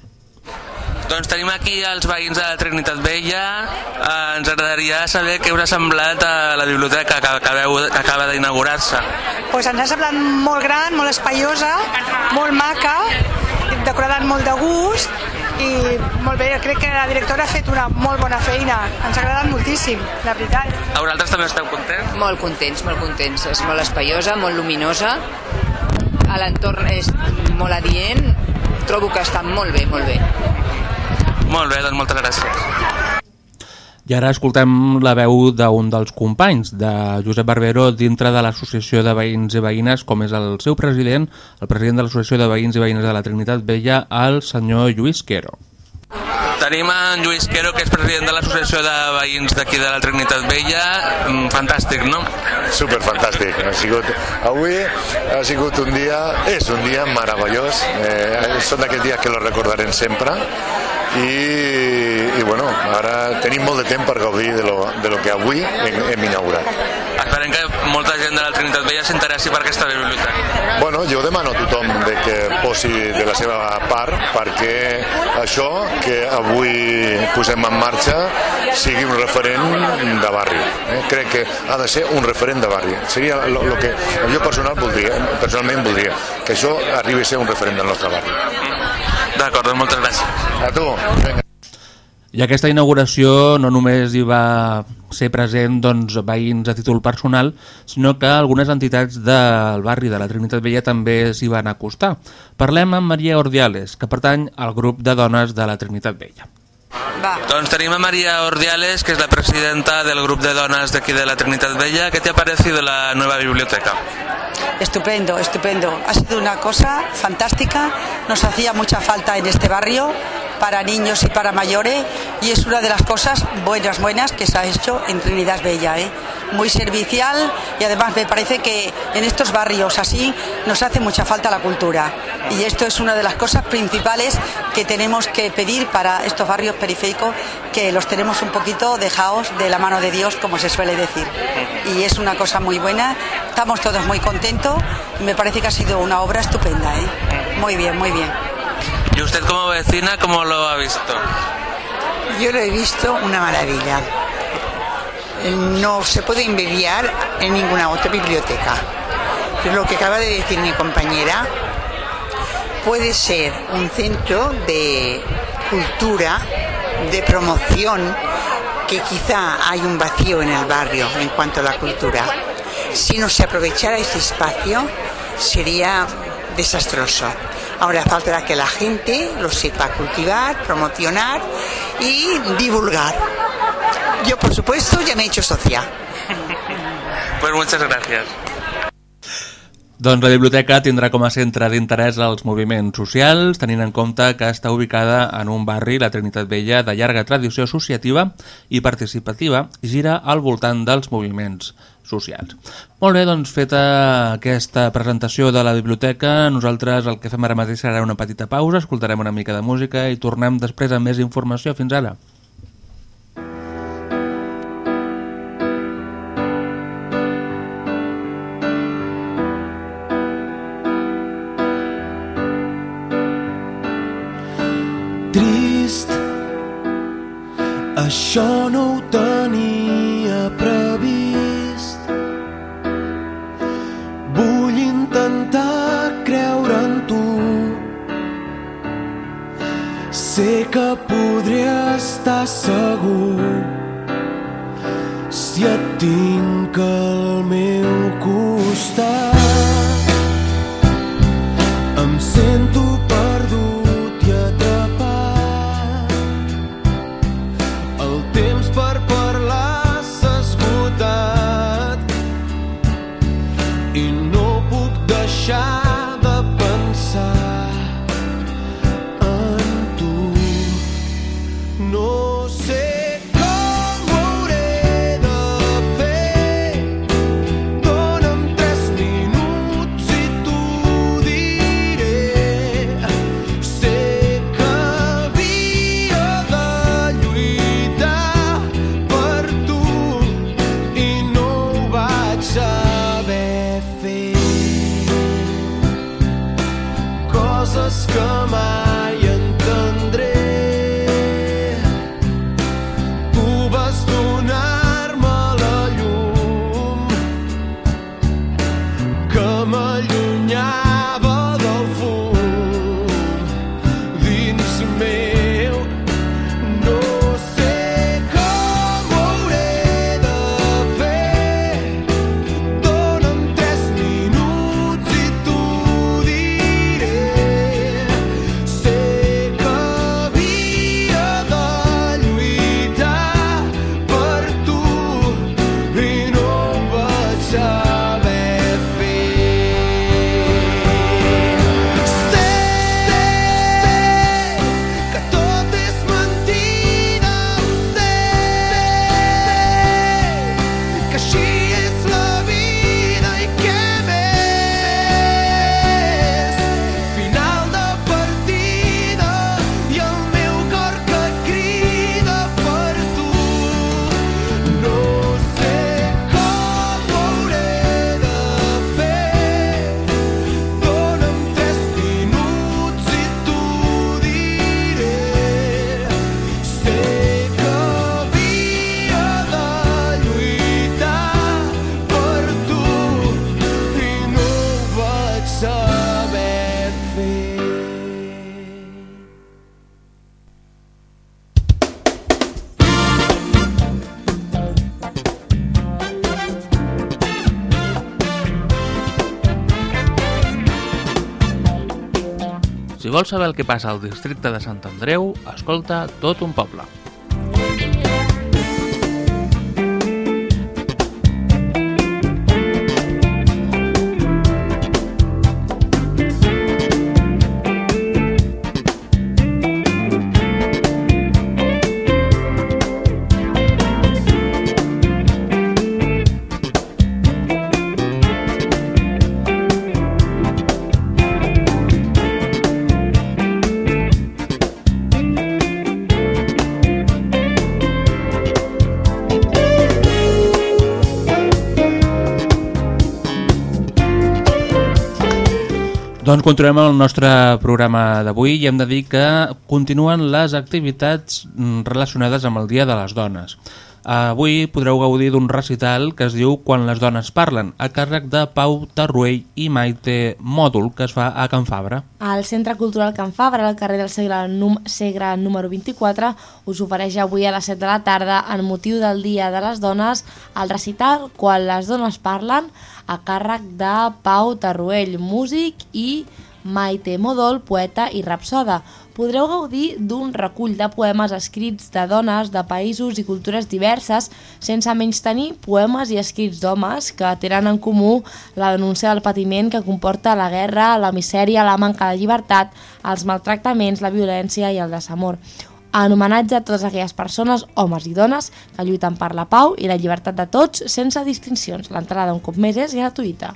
Doncs tenim aquí els veïns de la Trinitat Vella. Eh, ens agradaria saber què us ha semblat a la biblioteca que, acabeu, que acaba d'inaugurar-se. pues ens ha semblat molt gran, molt espaiosa, molt maca, decorada amb molt de gust i molt bé, crec que la directora ha fet una molt bona feina, ens ha agradat moltíssim, la veritat. A vosaltres també esteu contents? Molt contents, molt contents. És molt espaiosa, molt luminosa. A l'entorn és molt adient. Trobo que està molt bé, molt bé. Molt bé, doncs moltes gràcies. I ara escoltem la veu d'un dels companys de Josep Barbero dintre de l'Associació de Veïns i Veïnes, com és el seu president, el president de l'Associació de Veïns i Veïnes de la Trinitat Vella, el senyor Lluís Quero. Tenim en Lluís Quero, que és president de l'Associació de Veïns d'aquí de la Trinitat Vella. Mm, Fantàstic, no? Super fantàstic. Ha sigut, avui ha sigut un dia, és un dia meravellós. Eh, són d'aquells dies que lo recordarem sempre i, i bueno, ara tenim molt de temps per gaudir de lo, de lo que avui hem, hem inaugurat. Esperem que molta gent de la Trinitat Vella s'interessi per aquesta biblioteca. Bueno, jo demano a tothom de que posi de la seva part perquè això que avui posem en marxa sigui un referent de barri. Eh? Crec que ha de ser un referent de barri. Seria el que jo personal voldria, personalment voldria, que això arribi a ser un referent del nostre barri. D'acord, doncs moltes gràcies. A tu. Vinga. I aquesta inauguració no només hi va ser present doncs, veïns a títol personal, sinó que algunes entitats del barri de la Trinitat Vella també s'hi van acostar. Parlem amb Maria Ordiales, que pertany al grup de dones de la Trinitat Vella. Va. Doncs tenim a María Ordiales, que es la presidenta del grupo de donas de aquí de la Trinidad Bella. ¿Qué te ha parecido la nueva biblioteca? Estupendo, estupendo. Ha sido una cosa fantástica. Nos hacía mucha falta en este barrio para niños y para mayores y es una de las cosas buenas, buenas que se ha hecho en Trinidad Bella. ¿eh? Muy servicial y además me parece que en estos barrios así nos hace mucha falta la cultura y esto es una de las cosas principales que tenemos que pedir para estos barrios periféricos que los tenemos un poquito dejados de la mano de Dios, como se suele decir. Y es una cosa muy buena, estamos todos muy contentos y me parece que ha sido una obra estupenda. ¿eh? Muy bien, muy bien. ¿Y usted como vecina cómo lo ha visto? Yo lo he visto una maravilla. No se puede envidiar en ninguna otra biblioteca. Pero lo que acaba de decir mi compañera puede ser un centro de cultura, de promoción, que quizá hay un vacío en el barrio en cuanto a la cultura. Si no se aprovechara ese espacio, sería desastroso. Ahora faltará que la gente lo sepa cultivar, promocionar y divulgar. Yo, por supuesto, ya me he hecho socia. Pues muchas gracias. Doncs la biblioteca tindrà com a centre d'interès els moviments socials, tenint en compte que està ubicada en un barri, la Trinitat Vella, de llarga tradició associativa i participativa, gira al voltant dels moviments socials. Molt bé, doncs feta aquesta presentació de la biblioteca, nosaltres el que fem ara mateix serà una petita pausa, escoltarem una mica de música i tornem després amb més informació. Fins ara. Això no ho tenia previst. Vull intentar creure en tu. Sé que podré estar segur si et tinc al meu costat. Vols saber el que passa al districte de Sant Andreu, escolta tot un poble. Continuem el nostre programa d'avui i hem de dir que continuen les activitats mm, relacionades amb el Dia de les Dones. Avui podreu gaudir d'un recital que es diu Quan les dones parlen, a càrrec de Pau Tarruell i Maite Mòdul, que es fa a Can Fabra. El Centre Cultural Can Fabra, al carrer del Segre, num Segre número 24, us ofereix avui a les 7 de la tarda, en motiu del Dia de les Dones, el recital Quan les dones parlen, a càrrec de Pau Tarruell, músic, i Maite Modol, poeta i rapsoda. Podreu gaudir d'un recull de poemes escrits de dones de països i cultures diverses, sense menys tenir poemes i escrits d'homes que tenen en comú la denúncia del patiment que comporta la guerra, la misèria, la manca de llibertat, els maltractaments, la violència i el desamor en homenatge a totes aquelles persones, homes i dones, que lluiten per la pau i la llibertat de tots sense distincions. L'entrada un cop més és gratuïta.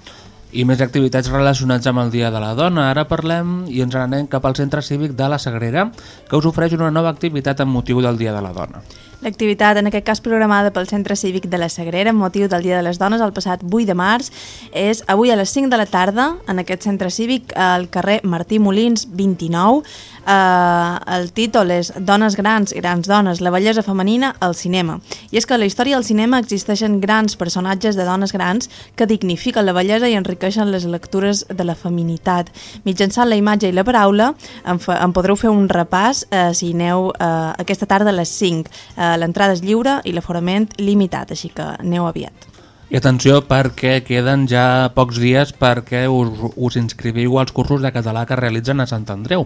I més activitats relacionats amb el Dia de la Dona. Ara parlem i ens anem cap al Centre Cívic de la Sagrera, que us ofereix una nova activitat amb motiu del Dia de la Dona. L'activitat, en aquest cas programada pel Centre Cívic de la Sagrera, amb motiu del Dia de les Dones, el passat 8 de març, és avui a les 5 de la tarda, en aquest centre cívic, al carrer Martí Molins 29. Eh, el títol és Dones grans, grans dones, la bellesa femenina al cinema. I és que a la història del cinema existeixen grans personatges de dones grans que dignifiquen la bellesa i enriqueixen les lectures de la feminitat. Mitjançant la imatge i la paraula en, fa, en podreu fer un repàs eh, si aneu eh, aquesta tarda a les 5. Eh, L'entrada és lliure i l'aforament limitat, així que aneu aviat. I atenció perquè queden ja pocs dies perquè us, us inscriviu als cursos de català que realitzen a Sant Andreu.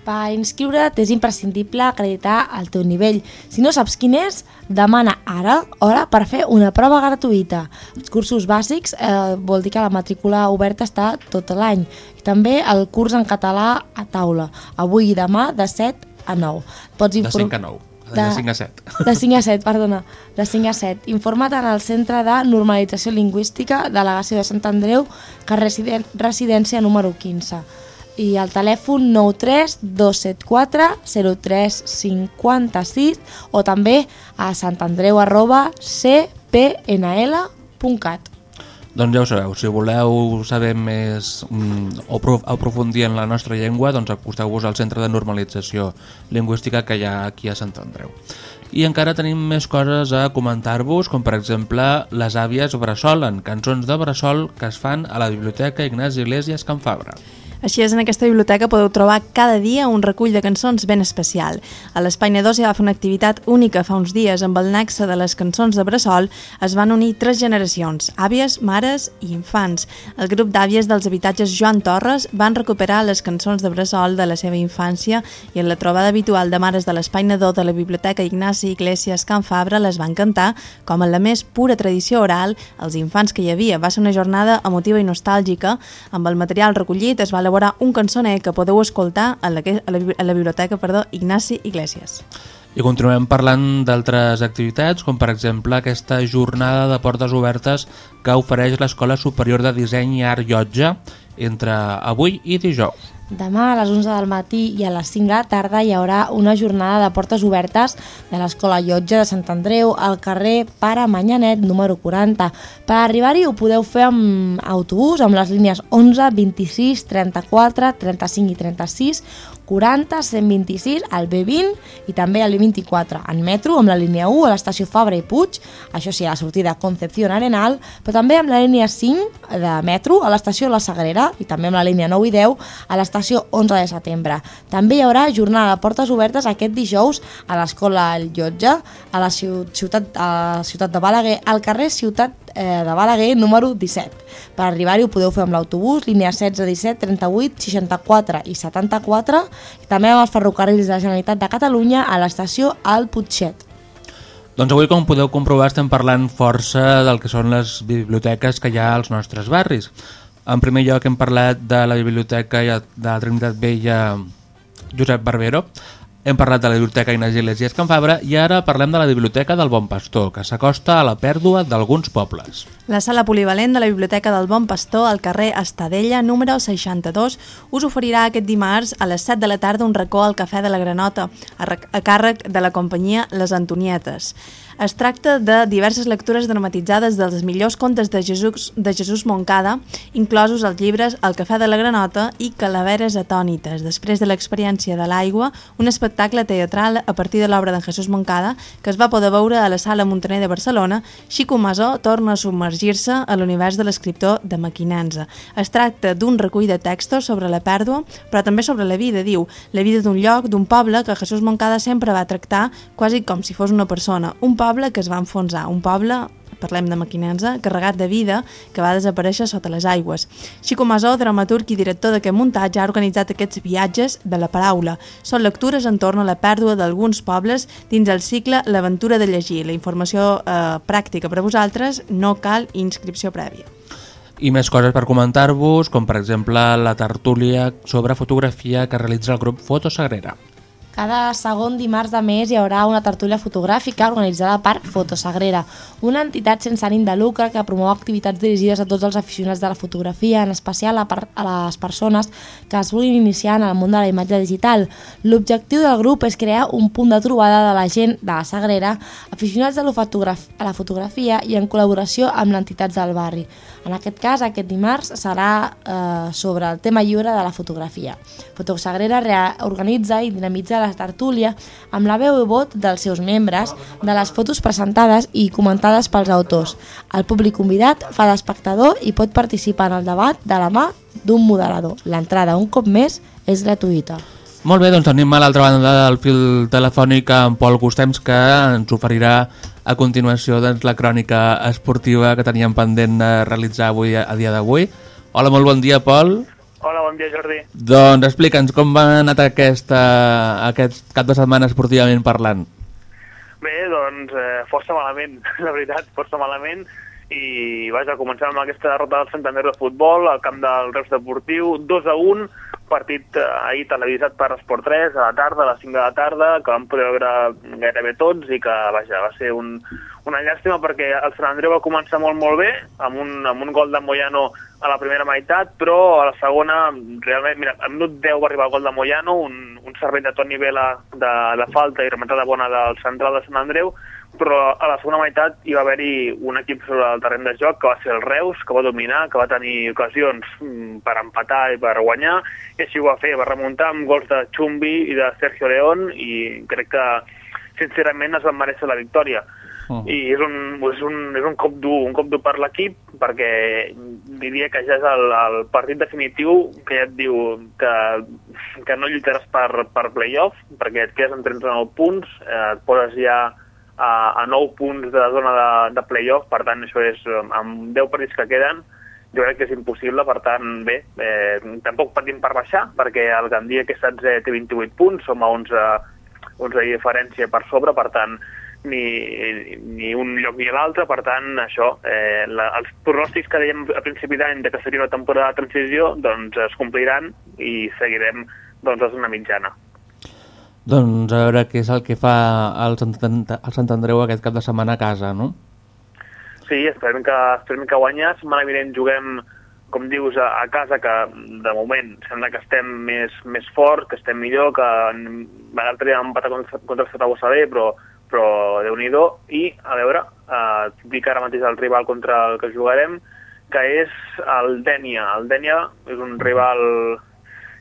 Per inscriure't és imprescindible acreditar el teu nivell. Si no saps quin és, demana ara hora per fer una prova gratuïta. Els cursos bàsics eh, vol dir que la matrícula oberta està tot l'any. I també el curs en català a taula, avui i demà de 7 a 9. Pots de 5 a 9. De, de 5 a 7. De 5 a 7, perdona. De 5 a 7. Informa't en el Centre de Normalització Lingüística, Delegació de Sant Andreu, carrer Residència número 15 i el telèfon 93 274 0356 o també a santandreu arroba cpnl.cat. Doncs ja ho sabeu, si voleu saber més mm, o aprofundir en la nostra llengua, doncs acosteu-vos al Centre de Normalització Lingüística que hi ha aquí a Sant Andreu. I encara tenim més coses a comentar-vos, com per exemple Les àvies bressolen, cançons de bressol que es fan a la Biblioteca Ignasi Iglesias Can Fabra. Així és, en aquesta biblioteca podeu trobar cada dia un recull de cançons ben especial. A l'Espai Nedós hi va fer una activitat única fa uns dies amb el nexe de les cançons de Bressol es van unir tres generacions, àvies, mares i infants. El grup d'àvies dels habitatges Joan Torres van recuperar les cançons de Bressol de la seva infància i en la trobada habitual de mares de l'Espai Nedó de la Biblioteca Ignasi Iglesias Can Fabra les van cantar com en la més pura tradició oral als infants que hi havia. Va ser una jornada emotiva i nostàlgica. Amb el material recollit es va elaborar un cançoner que podeu escoltar a la, a la, a la biblioteca perdó, Ignasi Iglesias. I continuem parlant d'altres activitats, com per exemple aquesta jornada de portes obertes que ofereix l'Escola Superior de Disseny i Art Llotja entre avui i dijous. Demà a les 11 del matí i a les 5 de la tarda hi haurà una jornada de portes obertes de l'Escola Llotja de Sant Andreu al carrer Pare Manyanet número 40. Per arribar-hi ho podeu fer amb autobús amb les línies 11, 26, 34, 35 i 36 40, 126, al B20 i també al B24. En metro, amb la línia 1 a l'estació Fabra i Puig, això sí, a la sortida Concepción Arenal, però també amb la línia 5 de metro a l'estació La Sagrera i també amb la línia 9 i 10 a l'estació 11 de setembre. També hi haurà jornada de portes obertes aquest dijous a l'escola El Llotja, a la ciutat, a la ciutat de Balaguer, al carrer Ciutat eh, de Balaguer, número 17. Per arribar-hi ho podeu fer amb l'autobús, línia 16, 17, 38, 64 i 74, i també amb els ferrocarrils de la Generalitat de Catalunya a l'estació Al Putxet. Doncs avui, com podeu comprovar, estem parlant força del que són les biblioteques que hi ha als nostres barris. En primer lloc hem parlat de la biblioteca de la Trinitat Vella Josep Barbero, hem parlat de la biblioteca Ignasi Iglesias Can Fabra i ara parlem de la biblioteca del Bon Pastor, que s'acosta a la pèrdua d'alguns pobles. La sala polivalent de la Biblioteca del Bon Pastor al carrer Estadella, número 62, us oferirà aquest dimarts a les 7 de la tarda un racó al Cafè de la Granota, a, a càrrec de la companyia Les Antonietes. Es tracta de diverses lectures dramatitzades dels millors contes de Jesús, de Jesús Moncada, inclosos els llibres El cafè de la granota i Calaveres atònites. Després de l'experiència de l'aigua, un espectacle teatral a partir de l'obra d'en Jesús Moncada, que es va poder veure a la Sala Montaner de Barcelona, Xico Masó torna a submergir-se a l'univers de l'escriptor de Maquinenza. Es tracta d'un recull de textos sobre la pèrdua, però també sobre la vida, diu, la vida d'un lloc, d'un poble que Jesús Moncada sempre va tractar quasi com si fos una persona, un poble que es va enfonsar, un poble parlem de Maquinenza, carregat de vida que va desaparèixer sota les aigües. Xico Masó, dramaturg i director d'aquest muntatge, ha organitzat aquests viatges de la paraula. Són lectures en torn a la pèrdua d'alguns pobles dins el cicle L'aventura de llegir. La informació eh, pràctica per a vosaltres no cal inscripció prèvia. I més coses per comentar-vos, com per exemple la tertúlia sobre fotografia que realitza el grup Fotosagrera. Cada segon dimarts de mes hi haurà una tertúlia fotogràfica organitzada per Fotosagrera, una entitat sense ànim de lucre que promou activitats dirigides a tots els aficionats de la fotografia, en especial a, per, a les persones que es vulguin iniciar en el món de la imatge digital. L'objectiu del grup és crear un punt de trobada de la gent de la Sagrera, aficionats a la, a la fotografia i en col·laboració amb l'entitats del barri. En aquest cas, aquest dimarts serà eh, sobre el tema lliure de la fotografia. Fotosagrera organitza i dinamitza la tertúlia amb la veu i vot dels seus membres, de les fotos presentades i comentades pels autors. El públic convidat fa d'espectador i pot participar en el debat de la mà d'un moderador. L'entrada, un cop més, és gratuïta. Molt bé, doncs tenim a l'altra banda del fil telefònic en Pol Gustems que ens oferirà a continuació doncs, la crònica esportiva que teníem pendent de realitzar avui a dia d'avui. Hola, molt bon dia, Pol. Hola, bon dia, Jordi. Doncs explica'ns com va anar aquesta, aquest cap de setmana esportivament parlant. Bé, doncs eh, força malament, la veritat, força malament. I vaja, començar amb aquesta derrota del Santander de futbol al camp del Reus Deportiu, 2 a 1, partit eh, ahir televisat per Esport 3 a la tarda, a les 5 de la tarda, que vam poder veure gairebé tots i que, vaja, va ser un, una llàstima perquè el Sant Andreu va començar molt, molt bé, amb un, amb un gol de Moyano a la primera meitat, però a la segona, realment, mira, al minut 10 va arribar el gol de Moyano, un, un servei de Toni Vela de, de falta i rematada bona del central de Sant Andreu, però a la segona meitat hi va haver-hi un equip sobre el terreny de joc que va ser el Reus, que va dominar, que va tenir ocasions mm, per empatar i per guanyar, i així ho va fer, va remuntar amb gols de Chumbi i de Sergio León, i crec que sincerament es van mereixer la victòria. Uh. I és un, és, un, és un cop dur, un cop dur per l'equip, perquè diria que ja és el, el partit definitiu que ja et diu que, que no lluitaràs per, per playoff, perquè et quedes en 39 punts, eh, et poses ja a, a 9 punts de zona de, de playoff, per tant això és amb 10 partits que queden jo crec que és impossible, per tant, bé, eh, tampoc patim per baixar, perquè el Gandia, que és 16, té 28 punts, som a 11, 11 de diferència per sobre, per tant, ni, ni un lloc ni l'altre, per tant, això, eh, la, els pronòstics que dèiem a principi d'any de que seria una temporada de transició, doncs es compliran i seguirem doncs, a una mitjana. Doncs a veure què és el que fa el Sant, el Sant Andreu aquest cap de setmana a casa, no? Sí, esperem que, esperem que guanya. Setmana vinent juguem, com dius, a, a casa, que de moment sembla que estem més, més fort, que estem millor, que l'altre dia vam empatar contra, contra el Saragossa però, però déu nhi I, a veure, eh, dic ara mateix el rival contra el que jugarem, que és el Dènia. El Dènia és un rival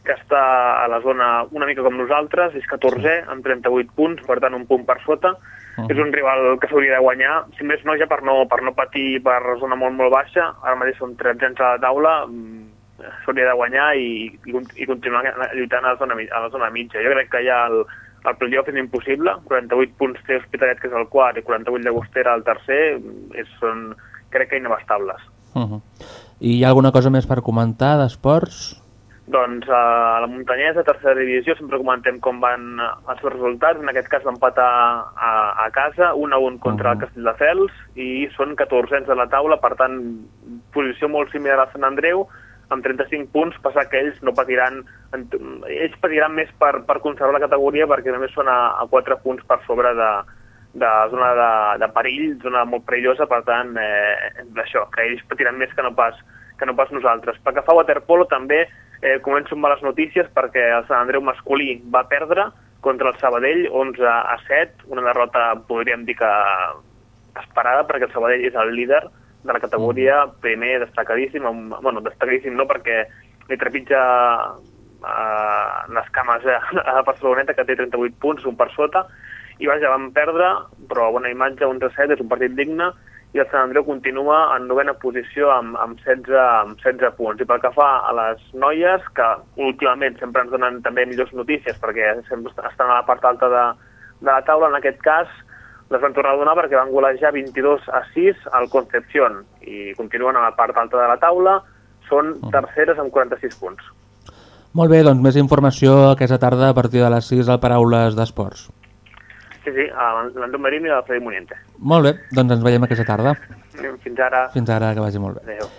que està a la zona una mica com nosaltres, és 14 amb 38 punts, per tant un punt per sota. Uh -huh. És un rival que s'hauria de guanyar, si més no ja per no, per no patir per zona molt molt baixa, ara mateix són 13 a la taula, mm, s'hauria de guanyar i, i, i continuar lluitant a la, zona, a la zona mitja. Jo crec que ja el, el playoff és impossible, 48 punts té Hospitalet, que és el quart, i 48 de Gostera, el tercer, és, són, crec que inabastables. Uh -huh. I hi ha alguna cosa més per comentar d'esports? Doncs a la muntanyesa, tercera divisió, sempre comentem com van els seus resultats. En aquest cas va empatar a, a casa, 1 a 1 contra uh -huh. el Castelldefels, i són 14 de la taula, per tant, posició molt similar a Sant Andreu, amb 35 punts, passar que ells no patiran, ells patiran més per, per conservar la categoria perquè només són a, a 4 punts per sobre de, de zona de, de perill, zona molt perillosa, per tant, eh, això, que ells patiran més que no pas, que no pas nosaltres. Pel que fa a waterpolo, també eh, començo amb males notícies perquè el Sant Andreu masculí va perdre contra el Sabadell 11 a 7, una derrota podríem dir que esperada perquè el Sabadell és el líder de la categoria, primer destacadíssim, amb, bueno, destacadíssim no perquè li trepitja eh, les cames a, a Barceloneta que té 38 punts, un per sota, i vaja, van perdre, però bona imatge, 11 a 7, és un partit digne, i el Sant Andreu continua en novena posició amb, amb, 16, amb 16 punts. I pel que fa a les noies, que últimament sempre ens donen també millors notícies perquè sempre estan a la part alta de, de la taula, en aquest cas les van tornar a donar perquè van golejar 22 a 6 al Concepción i continuen a la part alta de la taula, són terceres amb 46 punts. Molt bé, doncs més informació aquesta tarda a partir de les 6 al Paraules d'Esports. Sí, sí, a l'Andon Marín i a la Freddy Muniente. Molt bé, doncs ens veiem aquesta tarda. Fins ara. Fins ara, que vagi molt bé. Adéu.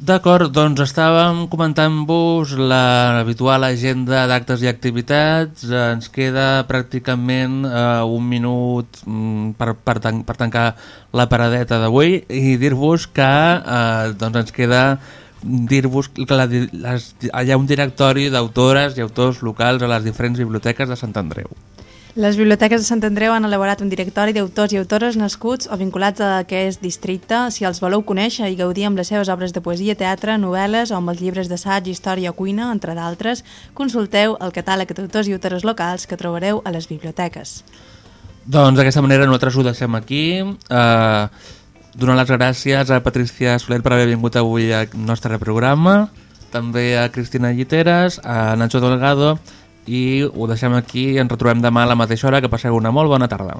D'acord, doncs estàvem comentant-vos l'habitual agenda d'actes i activitats. Ens queda pràcticament eh, un minut mm, per, per, tan per tancar la paradeta d'avui i dir-vos que eh, doncs ens queda dir-vos que la, les, hi ha un directori d'autores i autors locals a les diferents biblioteques de Sant Andreu. Les biblioteques de Sant Andreu han elaborat un directori d'autors i autores nascuts o vinculats a aquest districte. Si els voleu conèixer i gaudir amb les seves obres de poesia, teatre, novel·les o amb els llibres d'assaig, història o cuina, entre d'altres, consulteu el catàleg d'autors i autores locals que trobareu a les biblioteques. Doncs d'aquesta manera nosaltres ho deixem aquí. Eh, donar les gràcies a Patricia Soler per haver vingut avui al nostre programa, també a Cristina Lliteres, a Nacho Delgado i ho deixem aquí i ens retrobem demà a la mateixa hora. Que passeu una molt bona tarda.